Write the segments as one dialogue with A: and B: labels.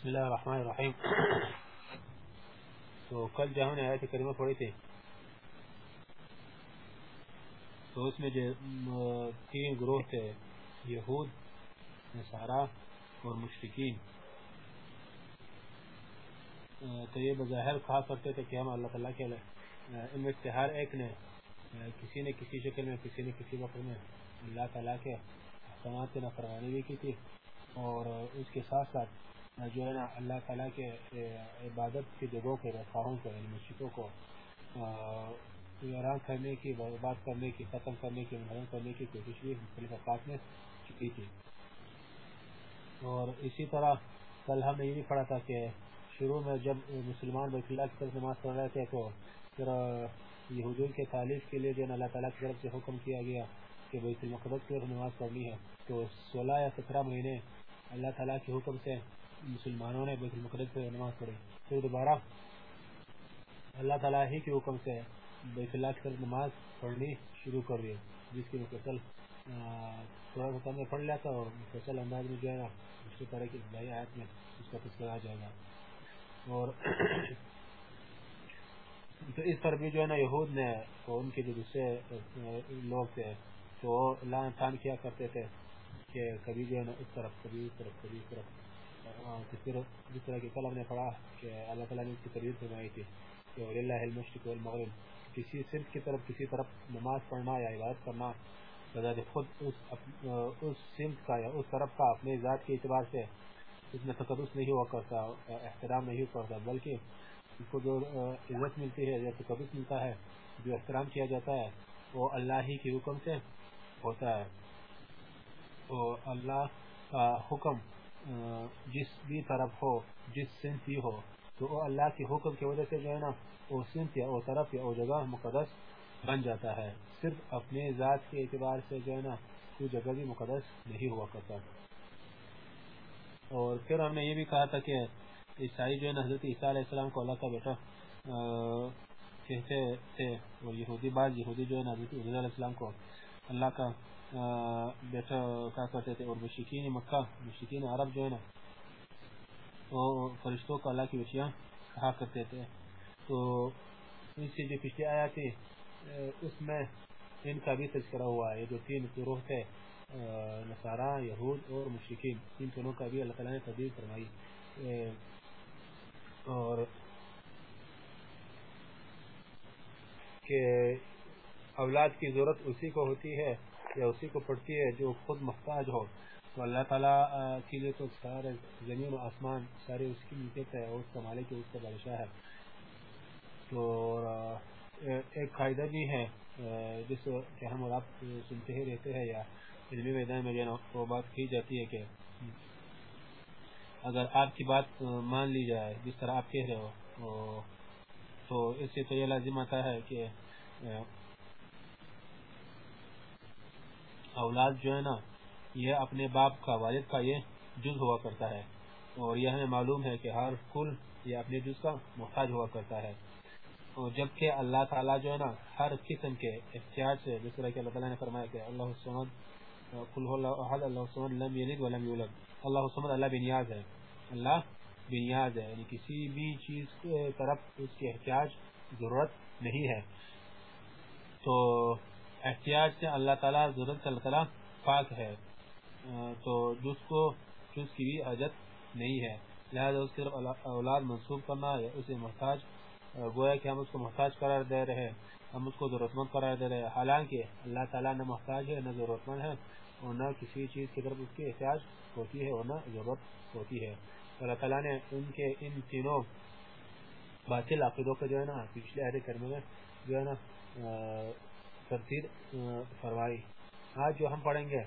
A: بسم اللہ الرحمن الرحیم تو کل جہاں نے آیت کریمہ پڑھی تھی، تو اس میں جو تین گروہ تھے، یہود، نصارہ اور مشرقین تو یہ بظاہر کہا کرتے تھے کہ ہم اللہ تعالیٰ کے ان میں سے ہر ایک نے کسی نے کسی شکل میں، کسی نے کسی وقت میں اللہ تعالیٰ کے احکامات کی نفرمانی بھی کی تھی اور اس کے ساتھ ساتھ جو ہے نا اللہ تعالیٰ کے عبادت کی جگہوں کے رکھاؤں کو یعنی مسجدوں کو ویران کرنے کی بات کرنے کی، ختم کرنے کی محرم کرنے کی کوشش بھی مختلف اوقات میں کی تھی۔ اور اسی طرح کل ہم نے یہ بھی پڑھا تھا کہ شروع میں جب مسلمان بیت اللہ کی طرف نماز پڑھ رہے تھے تو پھر یہودیوں کے تعلیف کے لیے جو یعنی اللہ تعالیٰ کی طرف سے حکم کیا گیا کہ بیت المقدس کی طرف نماز پڑھنی ہے۔ تو سولہ یا سترہ مہینے اللہ تعالیٰ کے حکم سے مسلمانوں نے بیت المقدس پہ نماز پڑھی۔ پھر دوبارہ اللہ تعالیٰ ہی کے حکم سے بیت اللہ کی طرف نماز پڑھنی شروع کر دی، جس کی مفصل تھوڑا سا کم میں پڑھ لیا تھا اور مفصل انداز میں جو ہے نا اسی طرح کی ابتدائی آیت میں اس کا تذکرہ آ جائے گا۔ اور تو اس پر بھی جو ہے نا، یہود نے تو ان کے جو دوسرے لوگ تھے تو لان تان کیا کرتے تھے کہ کبھی جو ہے نا، اس طرف، کبھی اس طرف، کبھی اس طرف۔ جس طرح کی کلم نے پڑھا کہ اللہ تعالیٰ نے اس کی تربیت فرمائی تھی کہ اللہ المشرق والمغرب کسی صرف کی طرف کسی طرف نماز پڑھنا یا عبادت کرنا بذات خود اس, اس سمت کا یا اس طرف کا اپنے ذات کے اعتبار سے اس میں تقدس نہیں ہوا کرتا احترام نہیں ہوا کرتا بلکہ اس کو جو عزت ملتی ہے یا تقدس ملتا ہے جو احترام کیا جاتا ہے وہ اللہ ہی کے حکم سے ہوتا ہے۔ تو اللہ کا حکم جس بھی طرف ہو، جس سنتی ہو، تو وہ اللہ کے حکم کی وجہ سے جو ہے نا، وہ سنت یا وہ طرف یا وہ جگہ مقدس بن جاتا ہے۔ صرف اپنے ذات کے اعتبار سے جو ہے نا، کوئی جگہ بھی مقدس نہیں ہوا کرتا۔ اور پھر ہم نے یہ بھی کہا تھا کہ عیسائی جو ہے نا، حضرت عیسیٰ علیہ السلام کو اللہ کا بیٹا کہتے تھے، اور یہودی بعض یہودی جو ہے نا، حضرت علیہ السلام کو اللہ کا بیٹا کہا کرتے تھے، اور مشکین مکہ مشکین عرب جو ہے نا وہ فرشتوں کو اللہ کی بچیاں کہا کرتے تھے۔ تو اس سے جو پچھلے آیا تھے اس میں ان کا بھی تذکرہ ہوا ہے۔ جو تین گروہ تھے نصارہ، یہود اور مشکین ان تینوں کا بھی اللہ تعالیٰ نے تبدیل فرمائی۔ اور کہ اولاد کی ضرورت اسی کو ہوتی ہے یا اسی کو پڑھتی ہے جو خود محتاج ہو، تو اللہ تعالیٰ کے لیے تو سارے زمین و آسمان سارے اس کی ملکیت ہے اور اس کا مالک اس کا بادشاہ ہے۔ تو ایک قاعدہ بھی ہے جس کہ ہم اور آپ سنتے ہی رہتے ہیں یا علمی میدان میں جو وہ بات کی جاتی ہے کہ اگر آپ کی بات مان لی جائے، جس طرح آپ کہہ رہے ہو، تو اس سے تو یہ لازم آتا ہے کہ اولاد جو ہے نا، یہ اپنے باپ کا، والد کا یہ جز ہوا کرتا ہے۔ اور یہ ہمیں معلوم ہے کہ ہر کل یہ اپنے جز کا محتاج ہوا کرتا ہے۔ اور جبکہ اللہ تعالیٰ جو ہے نا، ہر قسم کے احتیاط سے، جس طرح کہ اللہ تعالیٰ نے فرمایا کہ اللہ سمد کل احد، اللہ سمد لم یلد ولم یولد۔ اللہ سمد اللہ بنیاز ہے۔ اللہ بنیاز ہے۔ یعنی کسی بھی چیز کے طرف اس کے احتیاط ضرورت نہیں ہے۔ تو احتیاط سے اللہ تعالیٰ ضرورت سے اللہ پاک ہے۔ تو جس کو جس کی بھی حاجت نہیں ہے، لہذا اس صرف اولاد منسوخ کرنا یا اسے محتاج گویا کہ ہم اس کو محتاج قرار دے رہے ہم اس کو ضرورت مند قرار دے رہے حالانکہ اللہ تعالیٰ نہ محتاج ہے، نہ ضرورت مند ہے اور نہ کسی چیز کی طرف اس کی احتیاط ہوتی ہے اور نہ ضرورت ہوتی ہے۔ اللہ تعالیٰ نے ان کے ان تینوں باطل عقیدوں کو جو ہے نا، پچھلے عہد کرنے میں جو ہے نا تفسیر فرمائی۔ آج جو ہم پڑھیں گے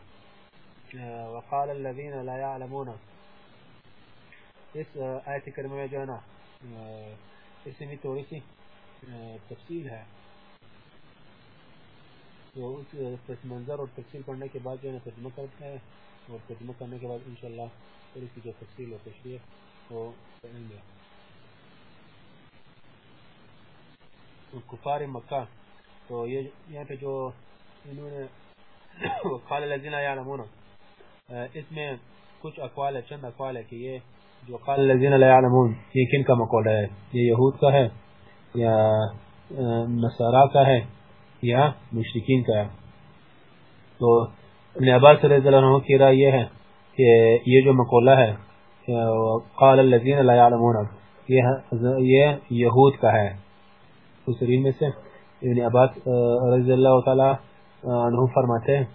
A: وقال الذين لا يعلمون۔ اس آیت کریمہ میں جو ہے نا اس میں تھوڑی سی تفصیل ہے۔ تو اس پس منظر اور تفصیل پڑھنے کے بعد جو ہے ترجمہ کرتے ہیں۔ اور ترجمہ کرنے کے بعد انشاءاللہ تھوڑی سی جو تفصیل اور تشریح وہ پڑھیں گے۔ کفار مکہ تو یہ یہاں پہ جو انہوں نے قال الذين يعلمون اس میں کچھ اقوال ہے چند اقوال ہے کہ یہ جو قال الذين لا يعلمون یہ کن کا مقولہ ہے؟ یہ یہود کا ہے یا نصارہ کا ہے یا مشرکین کا ہے؟ تو ابن عباس رضی اللہ عنہ کی رائے یہ ہے کہ یہ جو مقولہ ہے قال الذين لا يعلمون یہ یہود کا ہے۔ میں سے ابن عباس رضی اللہ تعالی عنہ فرماتے ہیں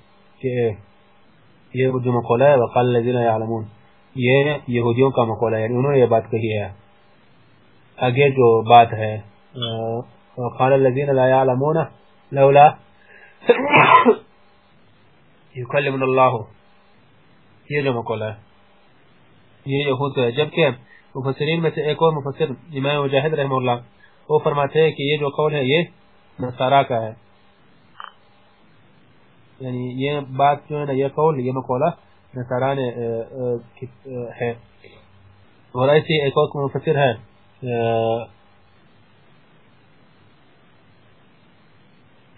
A: کہ یہ جو مقولہ ہے، وقال الذين يعلمون، یہ یہودیوں کا مقولہ ہے یعنی انہوں نے یہ بات کہی ہے۔ آگے جو بات ہے وقال الذين لا يعلمون، لولا يكلمنا الله۔ یہ جو مقولہ ہے، یہ یہود ہے۔ جبکہ مفسرین میں سے ایک اور مفسر امام مجاہد رحمہ اللہ، وہ فرماتے ہیں کہ یہ جو قول ہے، یہ نصارہ کا ہے۔ یعنی یہ بات جو ہے نا، یہ قول، یہ مقولہ نصارہ نے ہے۔ اور ایسی ایک اور مفسر ہے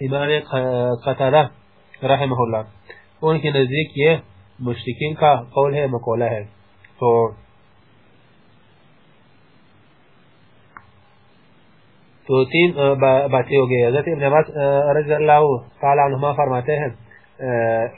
A: امام قطارہ رحمہ اللہ۔ ان کے نزدیک یہ مشرکین کا قول ہے، مقولہ ہے۔ تو تو تین باتیں ہو گئی۔ حضرت ابن عباس رضی اللہ تعالی عنہما فرماتے ہیں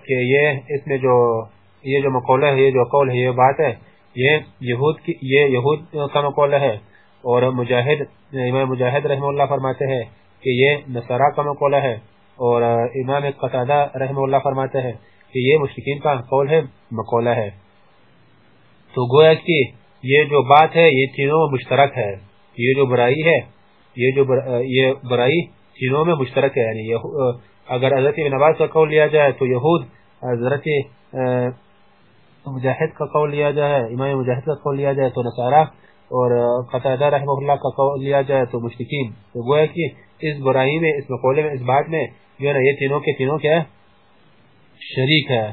A: کہ یہ اس میں جو، یہ جو مقولہ ہے، یہ جو قول ہے، یہ بات ہے، یہ یہود کی، یہ یہود کا مقولہ ہے۔ اور مجاہد، امام مجاہد رحمہ اللہ فرماتے ہیں کہ یہ نصرہ کا مقولہ ہے۔ اور امام قطادہ رحمہ اللہ فرماتے ہیں کہ یہ مشرکین کا قول ہے، مقولہ ہے۔ تو گویا کہ یہ جو بات ہے، یہ تینوں مشترک ہے۔ یہ جو برائی ہے یہ جو یہ برائی تینوں میں مشترک ہے یعنی اگر حضرت ابن عباس کا قول لیا جائے تو یہود، حضرت مجاہد کا قول لیا جائے، امام مجاہد کا قول لیا جائے تو نصارہ، اور قطعہ رحمہ اللہ کا قول لیا جائے تو مشرکین۔ تو گویا کہ اس برائی میں، اس مقولے میں، اس بات میں جو ہے نا، یہ تینوں کے تینوں کیا ہے؟ شریک ہے۔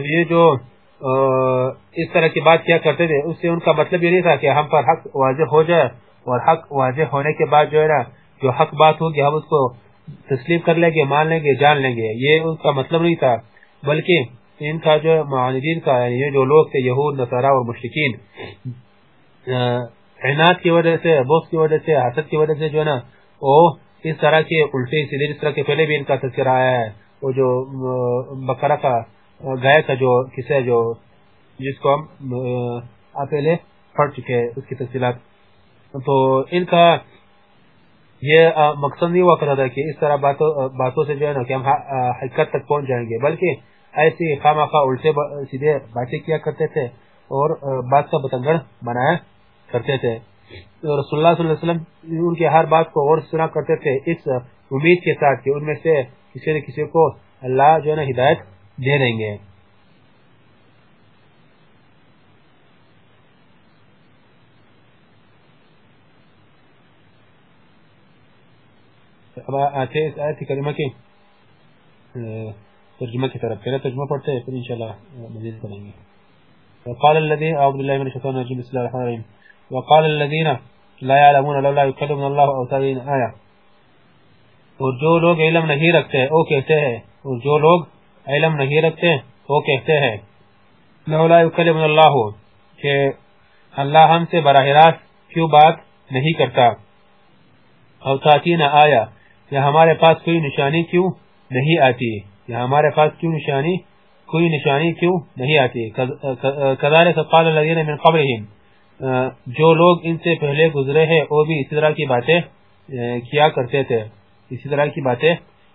A: تو یہ جو اس طرح کی بات کیا کرتے تھے، اس سے ان کا مطلب یہ نہیں تھا کہ ہم پر حق واضح ہو جائے اور حق واضح ہونے کے بعد جو ہے نا، جو حق بات ہوگی ہم اس کو تسلیم کر لیں گے، مان لیں گے، جان لیں گے۔ یہ ان کا مطلب نہیں تھا، بلکہ ان کا جو معاندین کا یعنی یہ جو لوگ تھے، یہود، نصارہ اور مشرکین عناد کی وجہ سے بوس کی وجہ سے، حسد کی وجہ سے جو ہے نا، وہ اس طرح کے الٹے سیدھے اس طرح کے پہلے بھی ان کا تذکرہ آیا ہے، وہ جو بکرا کا گائے کا جو قصہ جو جس کو ہم پہلے پڑھ چکے اس کی تفصیلات۔ تو ان کا یہ مقصد نہیں ہوا کرتا تھا کہ اس طرح باتوں سے جو ہے نا کہ ہم حقیقت تک پہنچ جائیں گے، بلکہ ایسی خواہ خواہ الٹے سیدھے باتیں کیا کرتے تھے اور بات کا بتنگڑ بنایا کرتے تھے۔ رسول اللہ صلی اللہ علیہ وسلم ان کے ہر بات کو اور سنا کرتے تھے اس امید کے ساتھ کہ ان میں سے کسی نہ کسی کو اللہ جو ہے نا ہدایت دے دیں گے۔ اب آتے اس آیت کریمہ کے ترجمہ کی طرف۔ پہلے ترجمہ پڑھتے ہیں، پھر انشاءاللہ مزید کریں گے۔ وقال الذين اعوذ بالله من الشيطان الرجيم بسم الله الرحمن الرحيم وقال الذين لا يعلمون لولا يكلمنا الله او تبين آية اور جو لوگ علم نہیں رکھتے وہ کہتے ہیں، اور جو لوگ علم نہیں رکھتے، وہ کہتے ہیں، لولا يكلمنا الله کہ اللہ ہم سے براہ راست کیوں بات نہیں کرتا؟ او تاتینا آیا، یا ہمارے پاس کوئی نشانی کیوں نہیں آتی؟ یا ہمارے پاس کیوں نشانی، کوئی نشانی کیوں نہیں آتی؟ کذالک قال الذين من قبلهم جو لوگ ان سے پہلے گزرے ہیں، وہ بھی اسی طرح کی باتیں کیا کرتے تھے؟ اسی طرح کی باتیں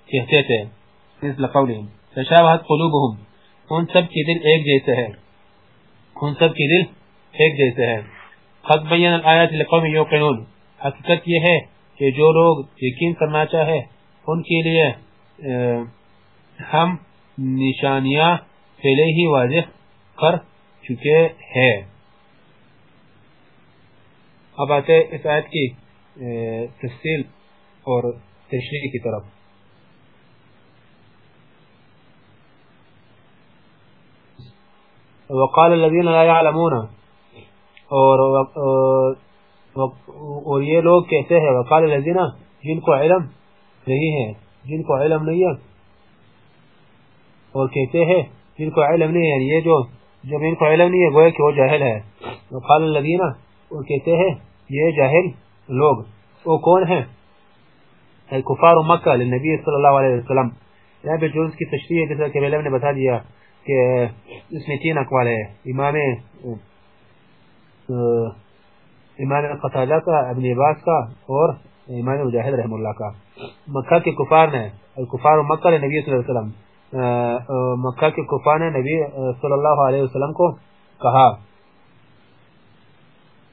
A: کہتے تھے اس لقولهم تشابهت قلوبهم ان سب کی دل ایک جیسے ہیں۔ ان سب کی دل ایک جیسے ہیں۔ قد بین الآیات لقوم یوقنون، حقیقت یہ ہے کہ جو لوگ یقین کرنا چاہے، ان کے لیے ہم نشانیاں پہلے ہی واضح کر چکے ہیں۔ اب آتے اس آیت کی تفصیل اور تشریح کی طرف۔ وقال الذين لا يعلمون. اور اور یہ لوگ کہتے ہیں، وقال الذين، جن کو علم نہیں ہے، جن کو علم نہیں ہے۔ اور کہتے ہیں، جن کو علم نہیں ہے یعنی یہ جو جب ان کو علم نہیں ہے، گویا کہ وہ جاہل ہے۔ وقال الذین وہ کہتے ہیں، یہ جاہل لوگ۔ وہ کون ہیں؟ کفار مکہ لنبی صلی اللہ علیہ وسلم۔ یہاں پہ جو اس کی تشریح ہے، جیسا کہ علم نے بتا دیا کہ اس میں تین اقوال ہے امام امام قطادہ کا، ابن عباس کا اور امام مجاہد رحم اللہ کا۔ مکہ کے کفار نے کفار مکہ نبی صلی اللہ علیہ وسلم مکہ کے کفار نے نبی صلی اللہ علیہ وسلم کو کہا۔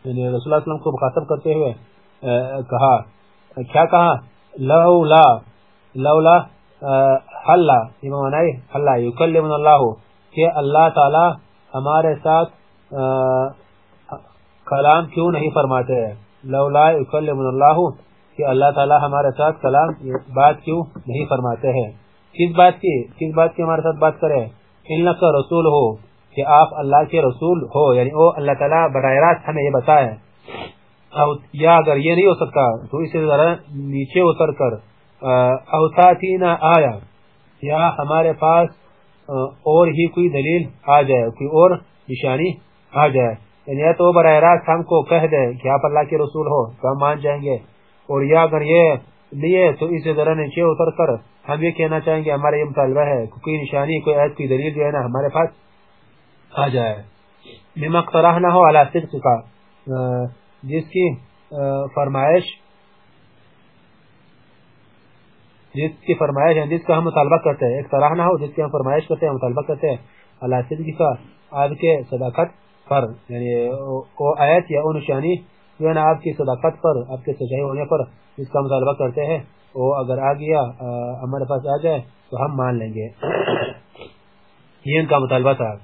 A: یعنی رسول اللہ علیہ وسلم کو مخاطب کرتے ہوئے کہا۔ کیا کہا؟ لولا لولا حلا یعنی امام یکلمن اللہ کہ اللہ تعالی ہمارے ساتھ کلام کیوں نہیں فرماتے؟ ہیں لولا یکلمن اللہ کہ اللہ تعالی ہمارے ساتھ کلام، بات کیوں نہیں فرماتے ہیں؟ کس بات کی؟ کس بات کی ہمارے ساتھ بات کرے؟ ان کا رسول ہو، کہ آپ اللہ کے رسول ہو یعنی او اللہ تعالیٰ، براہ راست ہمیں یہ بتائے۔ یا اگر یہ نہیں ہو سکتا، تو اسے ذرا نیچے اتر کر۔ اوساتینا آیا۔ یا ہمارے پاس اور ہی کوئی دلیل آ جائے، کوئی اور نشانی آ جائے۔ یعنی تو براہ راست ہم کو کہہ دے کہ آپ اللہ کے رسول ہو، تو ہم مان جائیں گے۔ اور یا اگر یہ لیے تو اسے ذرا نیچے اتر کر ہم یہ کہنا چاہیں گے، ہمارا یہ مطالبہ ہے کوئی نشانی، کوئی عید کی دلیل جو ہے نا ہمارے پاس آ جائے۔ مما اقتراح نہ ہو علی صدق کا جس کی فرمائش جس کی فرمائش ہے جس کا ہم مطالبہ کرتے ہیں اقتراح نہ ہو، جس کی ہم فرمائش کرتے ہیں مطالبہ کرتے ہیں۔ علی صدق کا آپ کے صداقت پر یعنی وہ آیت یا وہ نشانی جو ہے نا، آپ کی صداقت پر، آپ کے سچائی ہونے پر جس کا مطالبہ کرتے ہیں، وہ اگر آ گیا ہمارے پاس آ جائے، تو ہم مان لیں گے۔ یہ ان کا مطالبہ تھا۔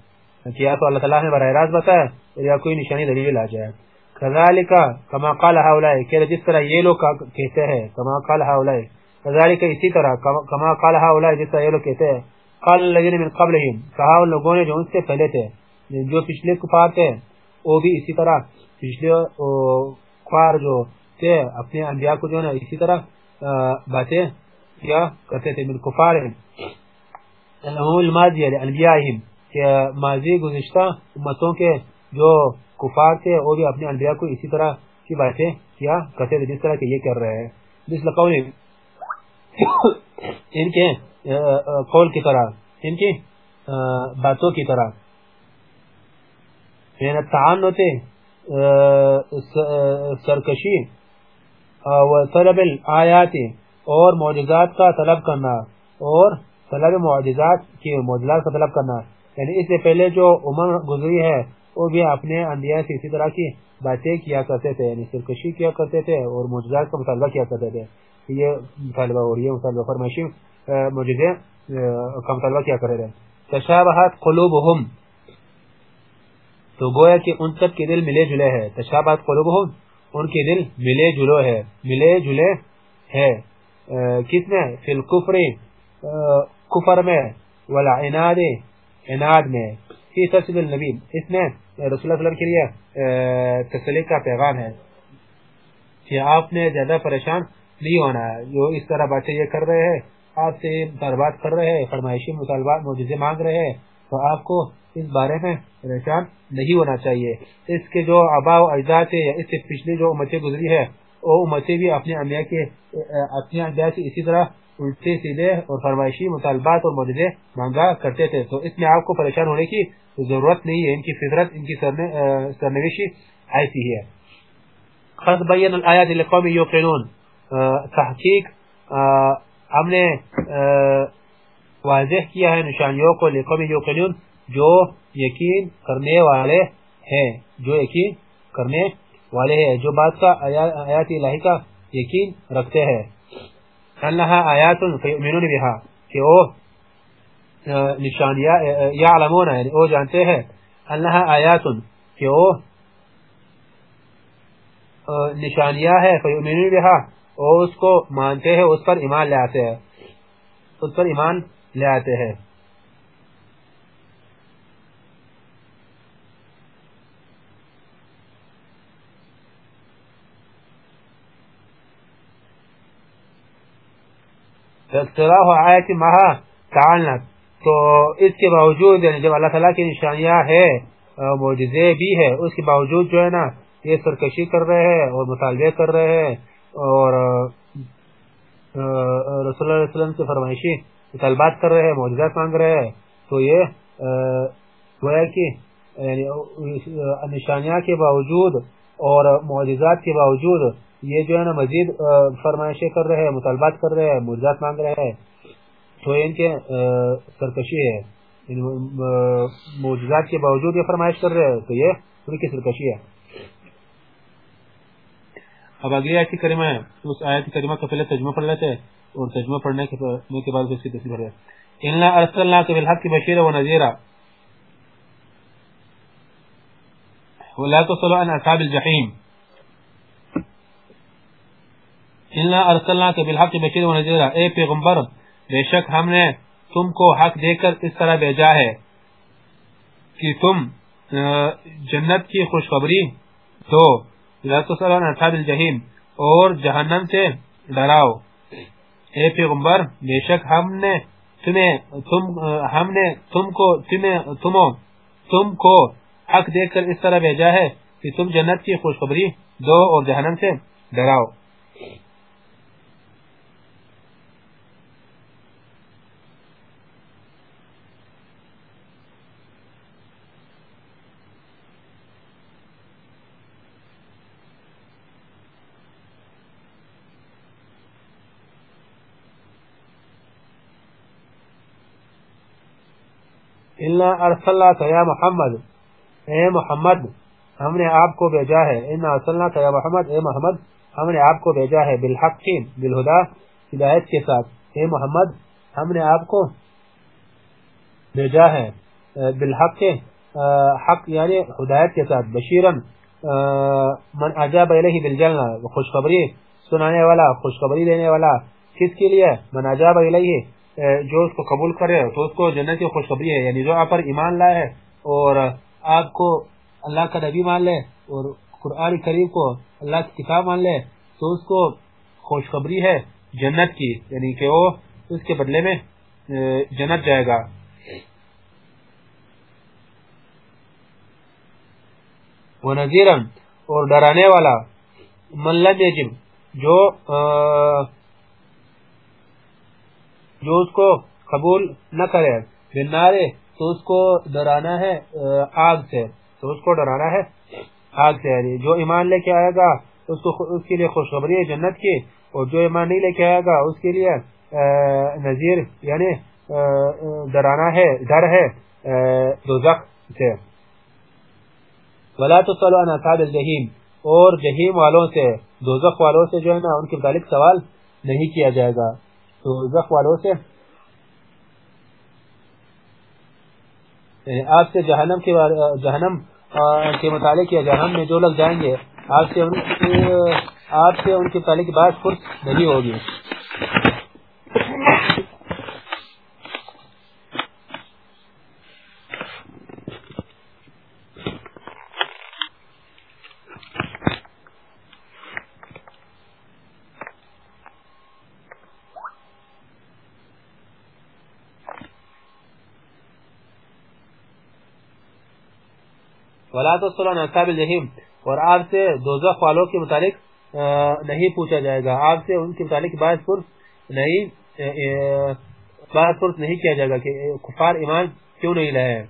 A: کہ یا تو اللہ تعالیٰ نے براہ راست بتایا یا کوئی نشانی دلیل آ جائے۔ کذالک کما قال هؤلاء کہ جس طرح یہ لوگ کہتے ہیں، کما قال هؤلاء کذالک اسی طرح کما قال هؤلاء جس طرح یہ لوگ کہتے ہیں، قال الذين من قبلهم، کہا ان لوگوں نے جو ان سے پہلے تھے، جو پچھلے کفار تھے، وہ بھی اسی طرح پچھلے کفار جو تھے، اپنے انبیاء کو جو ہے اسی طرح باتیں کیا کرتے تھے، من کفار الماضی یعنی انبیائهم کہ ماضی گزشتہ امتوں کے جو کفار تھے، وہ بھی اپنے انبیاء کو اسی طرح کی باتیں کیا کرتے تھے، جس طرح کہ یہ کر رہے ہیں۔ جس لقول ان کے قول کی طرح، ان کی باتوں کی طرح۔ یعنی تعنت سرکشی و طلب الآیات اور معجزات کا طلب کرنا، اور طلب معجزات کی معجزات کا طلب کرنا۔ یعنی اس سے پہلے جو عمر گزری ہے، وہ بھی اپنے انبیاء سے اسی طرح کی باتیں کیا کرتے تھے یعنی سرکشی کیا کرتے تھے اور معجزات کا مطالبہ کیا کرتے تھے۔ یہ مطالبہ اور یہ مطالبہ فرمائشی معجزے کا مطالبہ کیا کرتے تھے تشابہت قلوبہم۔ تو گویا کہ ان سب کے دل ملے جلے ہیں۔ تشابہت قلوبہم، ان کے دل ملے جلو ہے، ملے جلے ہے۔ کس میں؟ فی الکفر کفر میں۔ ولا عناد عناد میں۔ فی تصل النبی، اس میں رسول اللہ کے لیے تسلی کا پیغام ہے۔ کہ آپ نے زیادہ پریشان نہیں ہونا ہے۔ جو اس طرح باتیں یہ کر رہے ہیں، آپ سے مطالبات کر رہے ہیں، فرمائشی مطالبات، معجزے مانگ رہے ہیں، تو آپ کو اس بارے میں پریشان نہیں ہونا چاہیے۔ اس کے جو آبا و اجداد ہے یا اس سے پچھلی جو امتیں گزری ہے وہ امتیں بھی اپنے انبیاء کے، اپنے انبیاء سے اسی طرح الٹے، سیدھے اور فرمائشی مطالبات اور معجزے مانگا کرتے تھے۔ تو اس میں آپ کو پریشان ہونے کی ضرورت نہیں ہے۔ ان کی فطرت، ان کی سرنوشی ایسی ہے۔ خط بین الآیات لقوم یوقنون۔ تحقیق ہم نے واضح کیا ہے نشانیوں کو لقوم یوقنون جو یقین کرنے والے ہیں، جو یقین کرنے والے ہیں، جو بات کا آیات الہی کا یقین رکھتے ہیں۔ انہا آیات فیؤمنون بها کہ وہ نشانیاں یعلمون یعنی وہ جانتے ہیں۔ انہا آیات، کہ وہ نشانیاں ہے فیؤمنون بها وہ اس کو مانتے ہیں، اس پر ایمان لے آتے ہیں۔ اس پر ایمان لے آتے ہیں۔ آیت مہا تعالنت تو اس کے باوجود یعنی جب اللہ تعالیٰ کی نشانیاں ہے معجزے بھی ہے اس کے باوجود جو ہے نا، یہ سرکشی کر رہے ہیں اور مطالبے کر رہے ہیں۔ اور رسول اللہ علیہ وسلم سے فرمائشی مطالبات کر رہے ہیں، معجزات مانگ رہے ہیں، تو یہ گویا کہ یعنی، نشانیاں کے باوجود اور معجزات کے باوجود یہ جو ہے نا مزید فرمائشیں کر رہے ہیں، مطالبات کر رہے ہیں، معجزات مانگ رہے ہیں، تو ان کے سرکشی ہے یعنی، معجزات کے باوجود یہ فرمائش کر رہے ہیں، تو یہ ان کی سرکشی ہے۔ اب اگلی آیت کریمہ ہے اس آیت کریمہ کا پہلے ترجمہ پڑھ لیتے ہیں اور ترجمہ پڑھنے کے بعد اس کی تفصیل پڑھ رہے انا ارسلناک بالحق بشیرا ونذیرا ولا تصل عن اصحاب الجحیم انا ارسلناک بالحق بشیرا ونذیرا اے پیغمبر، بے شک ہم نے تم کو حق دے کر اس طرح بھیجا ہے کہ تم جنت کی خوشخبری دو۔ الجحیم اور جہنم سے ڈراؤ. اے پیغمبر، بے شک ہم نے تمہیں، تم، ہم نے تم کو، تمہیں تمو تم کو حق دے کر اس طرح بھیجا ہے کہ تم جنت کی خوشخبری دو اور جہنم سے ڈراؤ. یا محمد اے محمد ہم نے آپ کو بھیجا ہے. یا محمد اے محمد ہم نے آپ کو بھیجا ہے بالحق، بالہدا، ہدایت کے ساتھ. اے محمد ہم نے آپ کو بھیجا ہے بالحق حق یعنی ہدایت کے ساتھ. بشیرن من عجاب الیہ بالجنہ. خوشخبری سنانے والا، خوشخبری دینے والا. کس کے لیے؟ من عجاب الیہ جو اس کو قبول کرے تو اس کو جنت کی خوشخبری ہے۔ یعنی جو آپ پر ایمان لائے اور آپ کو اللہ کا نبی مان لے اور قرآن کریم کو اللہ کی کتاب مان لے تو اس کو خوشخبری ہے جنت کی۔ یعنی کہ وہ اس کے بدلے میں جنت جائے گا۔ وہ نذیرن اور ڈرانے والا من لم یجب جو جو اس کو قبول نہ کرے بنارے تو اس کو ڈرانا ہے آگ سے۔ تو اس کو ڈرانا ہے، آگ سے۔ یعنی جو ایمان لے کے آئے گا اس کو اس کے لیے خوشخبری ہے جنت کی۔ اور جو ایمان نہیں لے کے آئے گا، اس کے لیے نظیر یعنی ڈرانا ہے، ڈر ہے دوزخ سے۔ ولا تصلوا عن اصحاب الجحیم اور جہیم والوں سے، دوزخ والوں سے جو ہے نا، ان کے متعلق سوال نہیں کیا جائے گا۔ تو والوں سے۔ یعنی آپ سے جہنم کے جہنم کے متعلق یا جہنم میں جو لوگ جائیں گے آپ سے ان کی آپ سے ان کے متعلق بات خود نہیں ہوگی۔ ولا تصلون اصحاب الجحیم۔ اور آپ سے دوزخ والوں کے متعلق نہیں پوچھا جائے گا۔ آپ سے ان کے متعلق باعث پرس نہیں باعث پرس نہیں کیا جائے گا کہ کفار ایمان کیوں نہیں لائے۔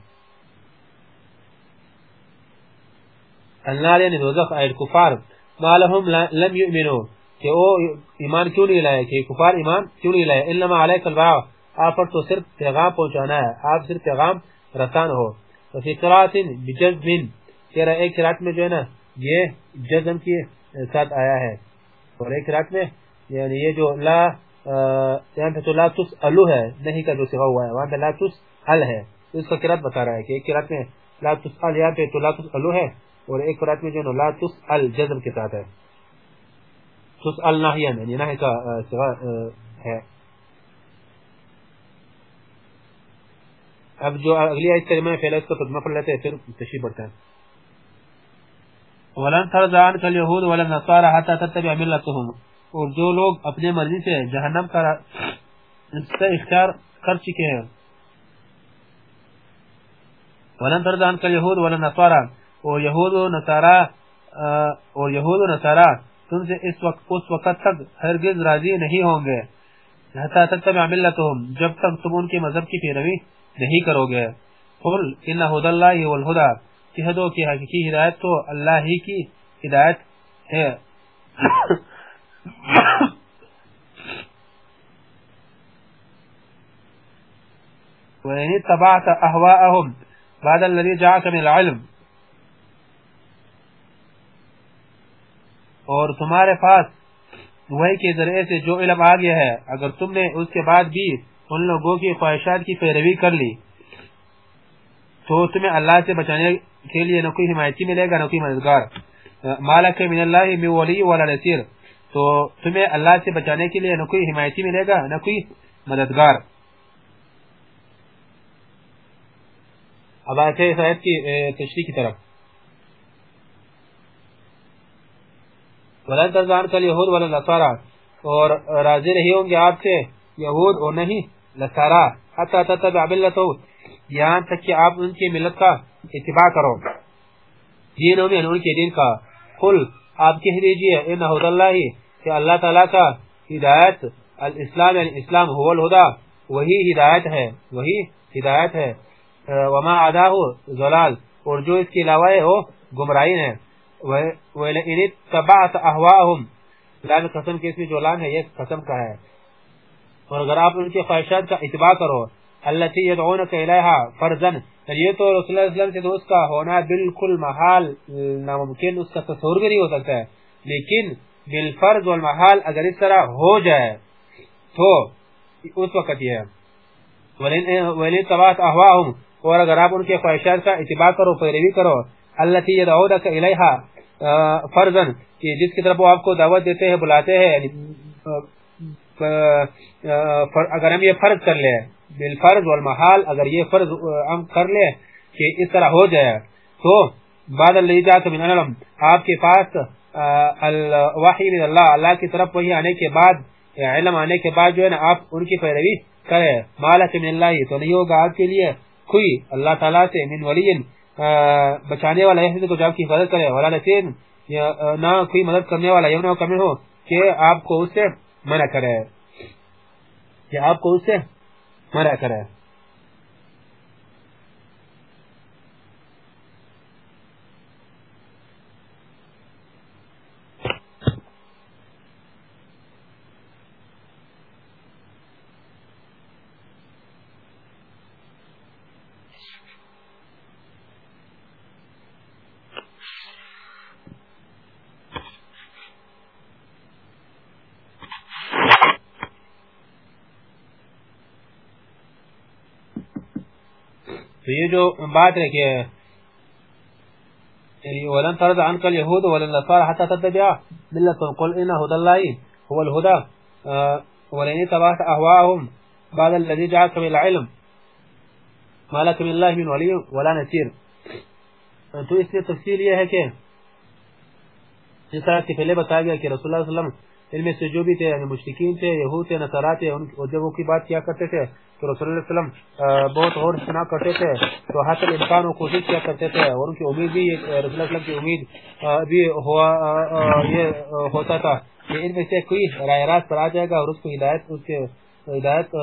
A: النار یعنی دوزخ آئے، کفار، ما لهم لم یؤمنو، کہ وہ ایمان کیوں نہیں لائے، کہ کفار ایمان کیوں نہیں لائے۔ انما علیک البعا آپ پر تو صرف پیغام پہنچانا ہے، آپ صرف پیغام رسان ہو۔ فی قرآت بجزم تیرا ایک قرآت میں جو ہے نا، یہ جزم کی ساتھ آیا ہے۔ اور ایک قرآت میں یعنی یہ جو لا یہاں پہ تو لا تسألو ہے، نہیں کا جو سوا ہوا ہے، وہاں پہ لا تسأل ہے۔ اس کا قرآت بتا رہا ہے کہ ایک قرآت میں لا تسأل، یہاں پہ تو لا تسألو ہے، اور ایک قرآت میں جو ہے لا تسأل جزم کے ساتھ ہے۔ تسأل ناہیہ یعنی ناہی کا سوا ہے۔ اب جو اگلی آیت کریمہ پہلے اس کو ترجمہ پڑھ لیتے ہیں پھر تشریح بڑھتے ہیں۔ ولن ترضى عنك اليهود ولا النصارى حتى تتبع ملتهم. اور جو لوگ اپنے مرضی سے جہنم کا سے اختیار کر چکے ہیں. ولن تردان کا یہود ولن نصارا اور یہود و نصارا اور یہود و نصارا تم سے اس وقت اس وقت تک ہرگز راضی نہیں ہوں گے. حتی تتبع ملتهم، جب تک تم ان کے مذہب کی پیروی نہیں کرو گے. قل ان هدى الله والهدى. کہہ دو کہ حقیقی ہدایت تو اللہ ہی کی ہدایت ہے۔ وَإِنِ تَبَعْتَ أَهْوَاءَهُمْ بعد الذي جاءك من العلم۔ اور تمہارے پاس وہی کے ذریعے سے جو علم آ گیا ہے، اگر تم نے اس کے بعد بھی ان لوگوں کی خواہشات کی پیروی کر لی، تو تمہیں اللہ سے بچانے کے لیے نہ کوئی حمایتی ملے گا نہ کوئی مددگار۔ مالک من اللہ، من ولی ولا نصیر۔ تو تمہیں اللہ سے بچانے کے لیے نہ کوئی حمایتی ملے گا نہ کوئی مددگار۔ اب آتے ہیں اس آیت کی تشریح کی طرف۔ وَلَن تَرْزَانْ کَلْ یہود وَلَن لَسَارَا اور راضی رہی ہوں گے آپ سے یہود اور نہیں لسارا حتی تتبع بلتو یہاں تک کہ آپ ان کی ملت کا اتباع کرو۔ دینوں میں ان کے دین کا۔ قل، آپ کہہ دیجیے ان حد اللہ، کہ اللہ تعالیٰ کا ہدایت الاسلام یعنی اسلام هو الہدا، وہی ہدایت ہے، وہی ہدایت ہے۔ وما عداه ضلال، اور جو اس کے علاوہ ہے، وہ گمراہی ہے۔ وَإِنِ تَبَعْتَ أَهْوَاءَهُمْ لان قسم کے اس میں جو لان ہے، یہ قسم کا ہے۔ اور اگر آپ ان کی خواہشات کا اتباع کرو التي يدعونك اليها فرضا یہ تو رسول اللہ علیہ وسلم سے تو اس کا ہونا بالکل محال، ناممکن اس کا تصور بھی نہیں ہو سکتا ہے، لیکن بالفرض والمحال اگر اس طرح ہو جائے تو اس وقت یہ ہے۔ وَلِن تَبَعْتَ أَهْوَاءَهُمْ اور اگر آپ ان کے خواہشات کا اتباع کرو، پیروی کرو اللہ تی یدعونک الیہا فرضن کہ جس کی طرف وہ آپ کو دعوت دیتے ہیں، بلاتے ہیں یعنی، اگر ہم یہ فرض کر لیں بالفرض والمحال، اگر یہ فرض ہم کر لیں کہ اس طرح ہو جائے، تو بعد اللہ من علم آپ کے پاس الوحی من اللہ اللہ کی طرف وہی آنے کے بعد، علم آنے کے بعد جو ہے نا، آپ ان کی پیروی کریں۔ مالک من اللہ تو نہیں ہوگا آپ کے لیے کوئی۔ اللہ تعالیٰ سے من ولین بچانے والا یہ کو جب کی حفاظت کرے۔ ولا لسین نہ کوئی مدد کرنے والا یہ کمی ہو کہ آپ کو اس سے منع کرے۔ کہ آپ کو اس سے مرا کرے تو یہ جو بات ہے کہ یعنی ولن ترد عنك اليهود ولا النصارى حتى تتبع ملتهم قل ان هدى الله هو الهدى ولن تبعت اهواءهم بعد الذي جعلك من العلم ما لك من الله من ولي ولا نصير تو اس سے تفصیل یہ ہے کہ جس طرح کہ پہلے بتایا گیا کہ رسول اللہ صلی اللہ علیہ وسلم ان میں سے جو بھی تھے یعنی مشرکین تھے، یہود تھے، نصارا تھے اور جب وہ کی بات کیا کرتے تھے تو رسول اللہ علیہ وسلم بہت اور سنا کرتے تھے۔ تو حاصل امکان و کوشش کیا کرتے تھے اور ان کی امید بھی، رسول اللہ علیہ وسلم کی امید بھی ہوا یہ ہوتا تھا کہ ان میں سے کوئی رائے راست پر آ جائے گا اور اس کو ہدایت، اس کے ہدایت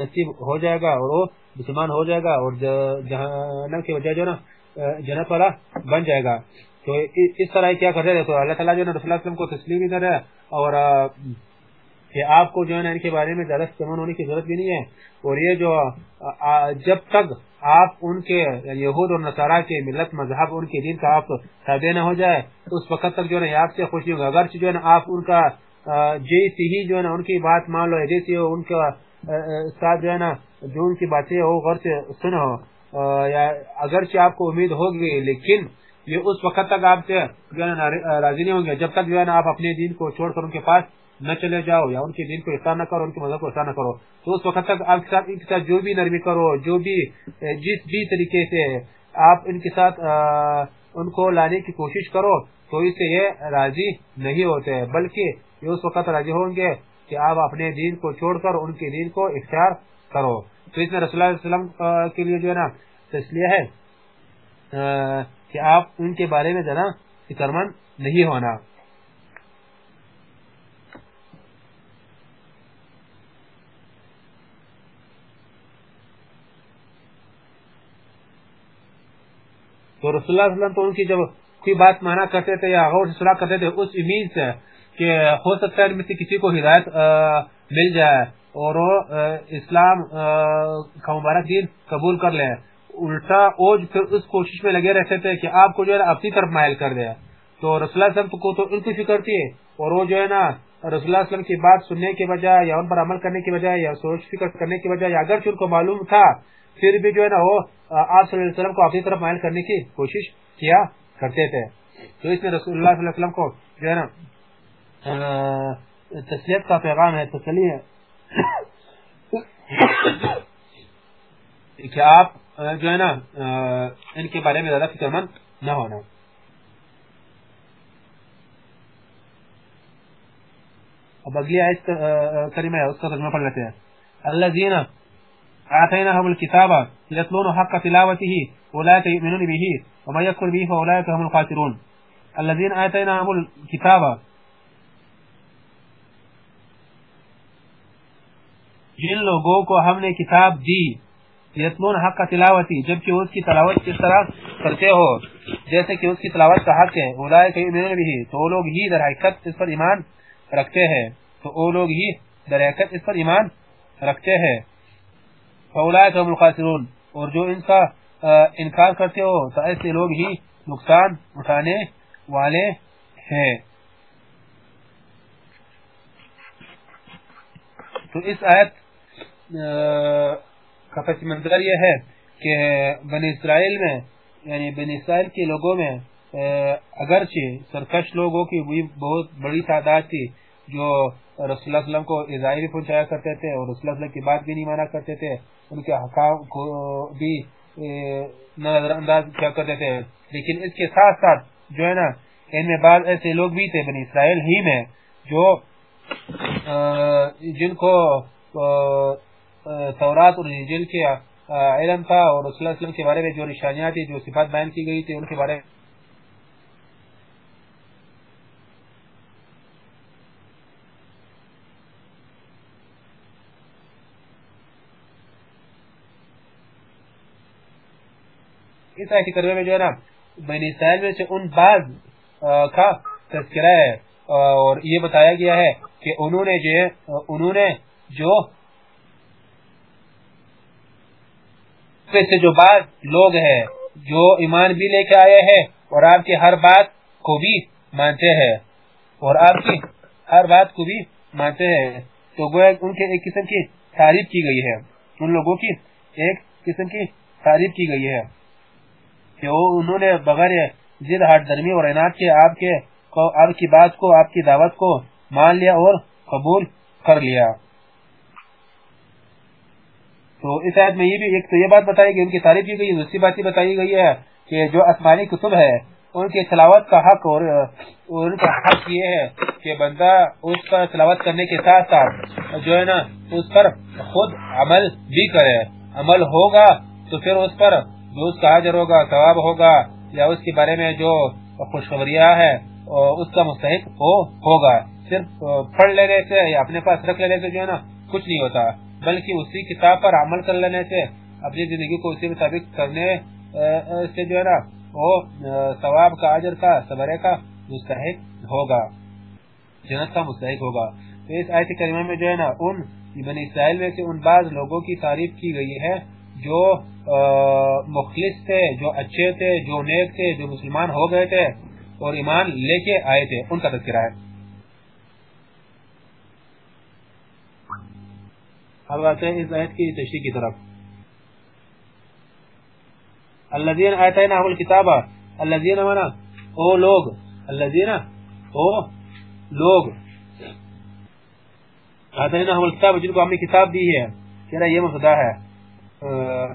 A: نصیب ہو جائے گا اور وہ مسلمان ہو جائے گا اور جہنم کی وجہ جو نا جنت والا بن جائے گا۔ تو اس طرح کیا کر رہے؟ تو اللہ تعالیٰ جو ہے رسول وسلم کو تسلیم ہی کر رہا۔ ہے اور کہ آپ کو جو ہے ان کے بارے میں زیادہ سمن ہونے کی ضرورت بھی نہیں ہے۔ اور یہ جو جب تک آپ ان کے یہود اور نصارہ کے ملت مذہب، ان کے دین کا آپ تابع نہ ہو جائے، اس وقت تک جو ہے آپ سے خوشی ہوگا۔ اگر جو ہے آپ ان کا جیسی ہی جو ہے نا ان کی بات مان لو، جیسی ان کا ساتھ جو ہے نا جو ان کی باتیں ہو، غور سے سنو۔ یا اگرچہ آپ کو امید ہوگی لیکن یہ اس وقت تک آپ سے راضی نہیں ہوں گے۔ جب تک جو ہے نا آپ اپنے دین کو چھوڑ کر ان کے پاس نہ چلے جاؤ یا ان کے دین کو احسان نہ کرو، ان کے مذہب کو احسان نہ کرو، تو اس وقت تک آپ کے ساتھ، ان کے ساتھ جو بھی نرمی کرو، جو بھی جس بھی طریقے سے آپ ان کے ساتھ ان کو لانے کی کوشش کرو، تو اس سے یہ راضی نہیں ہوتے، بلکہ یہ اس وقت راضی ہوں گے کہ کہ آپ اپنے دین کو چھوڑ کر ان کے دین کو اختیار کرو۔ تو اس میں رسول اللہ علیہ وسلم کے لیے جو ہے نا تسلیہ ہے کہ آپ ان کے بارے میں ذرا فکر مند نہیں ہونا۔ تو رسول اللہ علیہ وسلم تو ان کی جب کوئی بات مانا کرتے تھے یا غور سے صلاح کرتے تھے، اس امید سے کہ ہو سکتا ہے ان میں سے کسی کو ہدایت مل جائے۔ اور وہ اسلام کا مبارک دین قبول کر لے۔ الٹا اوج پھر اس کوشش میں لگے رہتے تھے کہ آپ کو جو ہے نا اپنی طرف مائل کر دے تو رسول اللہ وسلم کو تو ان کی فکر تھی اور وہ جو ہے نا رسول اللہ وسلم کی بات سننے کے بجائے یا ان پر عمل کرنے کی بجائے یا سوچ فکر کرنے کی بجائے اگر ان کو معلوم تھا، پھر بھی جو ہے نا وہ آپ صلی اللہ علیہ وسلم کو اپنی طرف مائل کرنے کی کوشش کیا کرتے تھے۔ تو اس میں رسول اللہ صلی اللہ علیہ وسلم کو جو ہے نا تسلیت کا پیغام ہے، تسلی ہے۔ کہ آپ جو ہے نا ان کے بارے میں زیادہ فکر مند نہ ہونا۔ اب اگلی آیت کریمہ ہے، اس کا ترجمہ پڑھ لیتے ہیں۔ اللہ زینہ آتيناهم الكتاب يتلون حق تلاوته أولئك يؤمنون به وما يكفر به فأولئك هم الخاسرون۔ الذين آتيناهم الكتاب جن لوگوں کو ہم نے کتاب دی، یتلون حق تلاوتی، جبکہ اس کی تلاوت کس طرح کرتے ہو؟ جیسے کہ اس کی تلاوت کا حق ہے اولئک یؤمنون به تو وہ لوگ ہی در حقیقت اس پر ایمان رکھتے ہیں۔ تو وہ لوگ ہی در حقیقت اس پر ایمان رکھتے ہیں۔ فاولائک هم الخاسرون، اور جو ان کا انکار کرتے ہو، تو ایسے لوگ ہی نقصان اٹھانے والے ہیں۔ تو اس آیت کا پس منظر یہ ہے کہ بنی اسرائیل میں یعنی بنی اسرائیل کے لوگوں میں اگرچہ سرکش لوگوں کی بھی بہت بڑی تعداد تھی جو رسول اللہ علیہ وسلم کو اضائی بھی پہنچایا کرتے تھے اور رسول اللہ علیہ وسلم کی بات بھی نہیں مانا کرتے تھے، ان کے حکام کو بھی نظر انداز کیا کرتے تھے۔ لیکن اس کے ساتھ ساتھ جو ہے نا، ان میں بعض ایسے لوگ بھی تھے بنی اسرائیل ہی میں جو جن کو تورات اور انجیل کے علم تھا اور رسول اللہ علیہ وسلم کے بارے میں جو نشانیاں تھی جو صفات بیان کی گئی تھی ان کے بارے میں۔ اس آیت کریمہ میں جو ہے نا، بنی اسرائیل میں سے ان بعض کا تذکرہ ہے۔ اور یہ بتایا گیا ہے کہ انہوں نے جو انہوں نے جو سے جو بعض لوگ ہیں جو ایمان بھی لے کے آئے ہیں اور آپ کی ہر بات کو بھی مانتے ہیں اور آپ کی ہر بات کو بھی مانتے ہیں، تو گویا ان کے ایک قسم کی تعریف کی گئی ہے۔ ان لوگوں کی ایک قسم کی تعریف کی گئی ہے کہ وہ انہوں نے بغیر ضد ہٹ درمی اور عناد کے آپ کے آپ کی بات کو، آپ کی دعوت کو مان لیا اور قبول کر لیا۔ تو اس آیت میں یہ بھی ایک تو یہ بات بتائی گئی، ان کی تعریف کی گئی دوسری بات یہ بتائی گئی ہے کہ جو آسمانی کتب ہے، ان کی تلاوت کا حق اور ان کا حق یہ ہے کہ بندہ اس پر تلاوت کرنے کے ساتھ ساتھ جو ہے نا، اس پر خود عمل بھی کرے۔ عمل ہوگا تو پھر اس پر جو اس کا حجر ہوگا، ثواب ہوگا یا اس کے بارے میں جو خوشخبریاں ہے اس کا مستحق ہو، ہوگا۔ صرف پڑھ لینے سے یا اپنے پاس رکھ لینے سے جو ہے نا، کچھ نہیں ہوتا۔ بلکہ اسی کتاب پر عمل کر لینے سے، اپنی زندگی کو اسی مطابق کرنے سے جو ہے نا، وہ ثواب کا، اجر کا صبرے کا مستحق ہوگا۔ جنت کا مستحق ہوگا۔ تو اس آیت کریمہ میں جو ہے نا، ان بنی اسرائیل میں سے ان بعض لوگوں کی تعریف کی گئی ہے جو مخلص تھے، جو اچھے تھے، جو نیک تھے، جو مسلمان ہو گئے تھے اور ایمان لے کے آئے تھے، ان کا تذکرہ ہے۔ اب آتے ہیں اس آیت کی تشریح کی طرف۔ الذین آتیناہم الکتاب الذین منا، او لوگ، الذین، او لوگ۔ آتیناہم الکتاب، جن کو ہم نے کتاب دی ہے کہنا یہ مفدہ ہے۔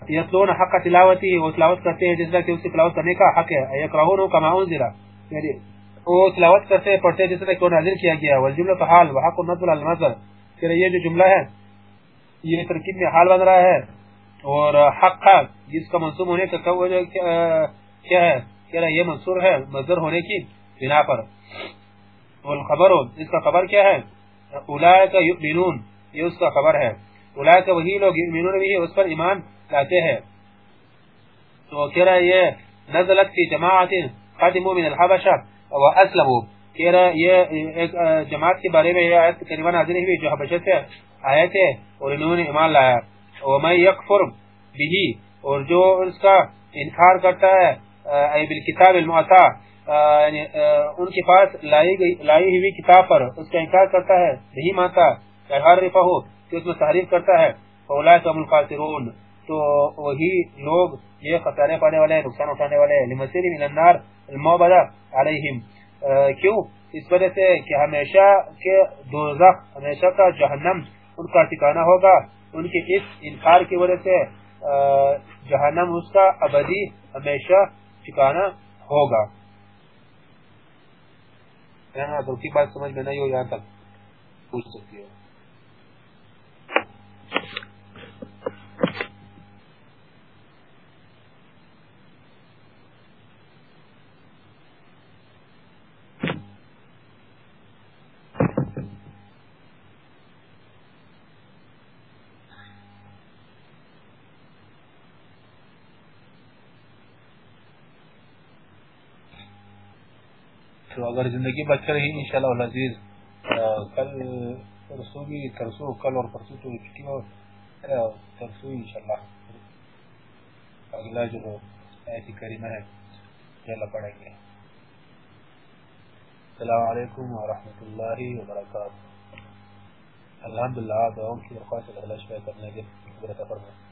A: یتلون حق تلاوتی، وہ تلاوت کرتے ہیں، جس طرح کہ اس کی تلاوت کرنے کا حق ہے۔ یکرہون کما انزل یعنی وہ تلاوت کرتے ہیں، پڑھتے ہیں، جس طرح کہ وہ نازل کیا گیا۔ ہے والجملہ حال، وحق النظر المصدر کہ یہ جو جملہ ہے یہ ترکیب میں حال بن رہا ہے اور حق حق جس کا منصوب ہونے کا کیا ہے؟ کہ یہ منصور ہے مصدر ہونے کی بنا پر۔ والخبر اس کا خبر کیا ہے؟ اولئک یؤمنون، یہ اس کا خبر ہے۔ اولئک وہی لوگ یؤمنون بھی اس پر ایمان لاتے ہیں۔ تو کہہ رہا یہ نزلت فی جماعت قدموا من الحبشہ واسلموا کہہ یہ ایک جماعت کے بارے میں یہ آیت کریمہ نازل ہوئی جو حبشہ سے آئے تھے اور انہوں نے ایمان لایا۔ ومن یکفر بھی اور جو اس کا انکار کرتا ہے ای بالکتاب المعطا یعنی ان کے پاس لائی گئی، لائی ہوئی کتاب پر اس کا انکار کرتا ہے، نہیں مانتا ہر رفہو کہ اس میں تحریف کرتا ہے۔ فولائک ام الخاسرون، تو وہی لوگ یہ خسارے پانے والے نقصان اٹھانے والے ہیں۔ من النار المعبدہ علیہم کیوں؟ اس وجہ سے کہ ہمیشہ کے دوزخ، ہمیشہ کا جہنم ان کا ٹھکانہ ہوگا۔ ان کے اس انکار کی وجہ سے جہنم اس کا ابدی ہمیشہ ٹھکانہ ہوگا۔ کی بات سمجھ میں نہیں ہو، یہاں تک پوچھ سکتی ہو تو اگر زندگی بچ رہی انشاءاللہ العزیز کل پرسوں بھی ترسو، کل اور پرسوں تو چھٹی ہو ترسو انشاءاللہ۔ اگلا جو ایسی کریمہ ہے چلا پڑھیں گے السلام علیکم ورحمۃ اللہ وبرکاتہ۔ الحمدللہ، دعاؤں کی درخواست اللہ شفاء کرنے کے قدرت فرمائے۔